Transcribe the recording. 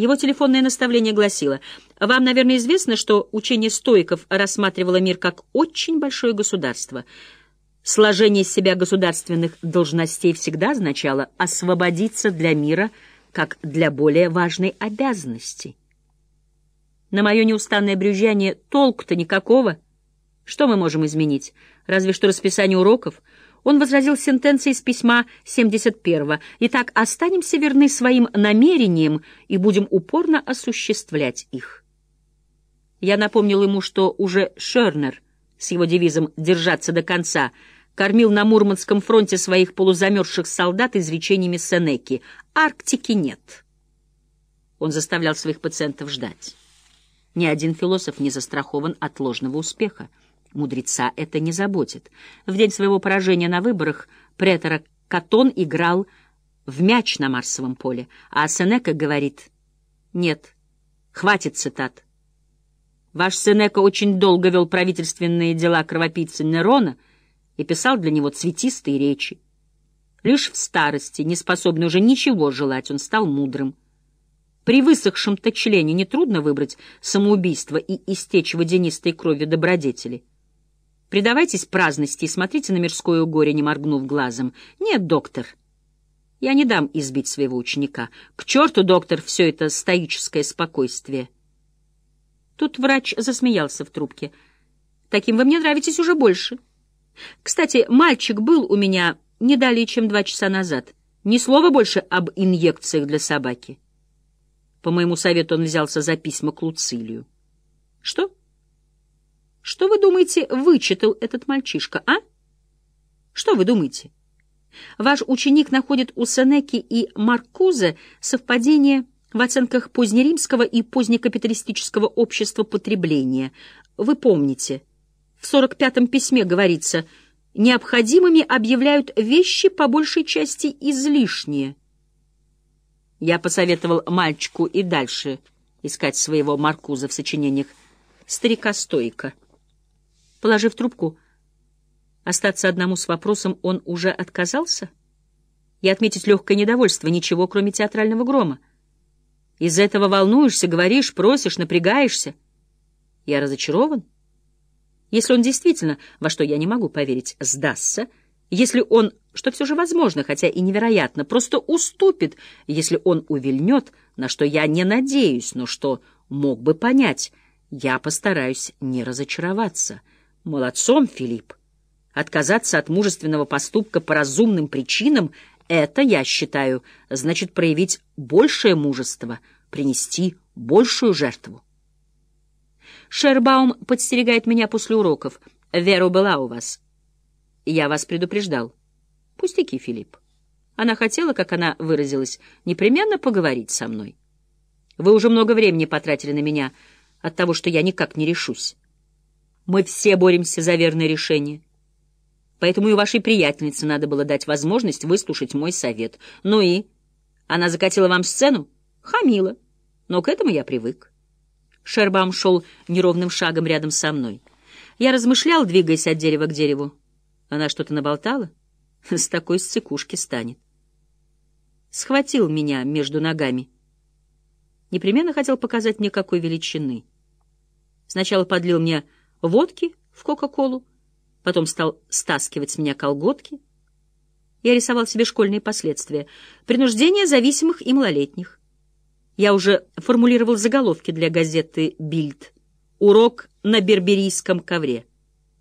Его телефонное наставление гласило, «Вам, наверное, известно, что учение стоиков рассматривало мир как очень большое государство. Сложение из себя государственных должностей всегда означало освободиться для мира как для более важной обязанности». На мое неустанное брюзжание толку-то никакого. Что мы можем изменить? Разве что расписание уроков — он возразил сентенцией из письма 71-го. «Итак, останемся верны своим намерениям и будем упорно осуществлять их». Я напомнил ему, что уже Шернер с его девизом «держаться до конца» кормил на Мурманском фронте своих полузамерзших солдат изречениями Сенеки «Арктики нет». Он заставлял своих пациентов ждать. Ни один философ не застрахован от ложного успеха. Мудреца это не заботит. В день своего поражения на выборах претора Катон играл в мяч на Марсовом поле, а Сенека говорит «Нет, хватит цитат». Ваш Сенека очень долго вел правительственные дела кровопийцы Нерона и писал для него цветистые речи. Лишь в старости, не способный уже ничего желать, он стал мудрым. При высохшем-то члене нетрудно выбрать самоубийство и истечь водянистой кровью добродетели. Предавайтесь праздности и смотрите на мирское горе, не моргнув глазом. Нет, доктор, я не дам избить своего ученика. К черту, доктор, все это стоическое спокойствие. Тут врач засмеялся в трубке. Таким вы мне нравитесь уже больше. Кстати, мальчик был у меня не далее, чем два часа назад. Ни слова больше об инъекциях для собаки. По моему совету он взялся за письма к Луцилию. Что? Что вы думаете, вычитал этот мальчишка, а? Что вы думаете? Ваш ученик находит у Сенеки и Маркузе совпадение в оценках позднеримского и позднекапиталистического общества потребления. Вы помните, в 45-м письме говорится «необходимыми объявляют вещи по большей части излишние». Я посоветовал мальчику и дальше искать своего Маркуза в сочинениях старика-стоика. Положив трубку, остаться одному с вопросом он уже отказался? И отметить легкое недовольство, ничего, кроме театрального грома. Из-за этого волнуешься, говоришь, просишь, напрягаешься. Я разочарован. Если он действительно, во что я не могу поверить, сдастся, если он, что все же возможно, хотя и невероятно, просто уступит, если он увильнет, на что я не надеюсь, но что мог бы понять, я постараюсь не разочароваться. Молодцом, Филипп. Отказаться от мужественного поступка по разумным причинам — это, я считаю, значит проявить большее мужество, принести большую жертву. Шербаум подстерегает меня после уроков. Вера была у вас. Я вас предупреждал. Пустяки, Филипп. Она хотела, как она выразилась, непременно поговорить со мной. Вы уже много времени потратили на меня от того, что я никак не решусь. Мы все боремся за верное решение. Поэтому и вашей приятельнице надо было дать возможность выслушать мой совет. Ну и? Она закатила вам сцену? Хамила. Но к этому я привык. Шербам шел неровным шагом рядом со мной. Я размышлял, двигаясь от дерева к дереву. Она что-то наболтала? С такой сцикушки станет. Схватил меня между ногами. Непременно хотел показать мне, какой величины. Сначала подлил мне водки в Кока-Колу, потом стал стаскивать с меня колготки. Я рисовал себе школьные последствия. Принуждение зависимых и малолетних. Я уже формулировал заголовки для газеты «Бильд». Урок на берберийском ковре.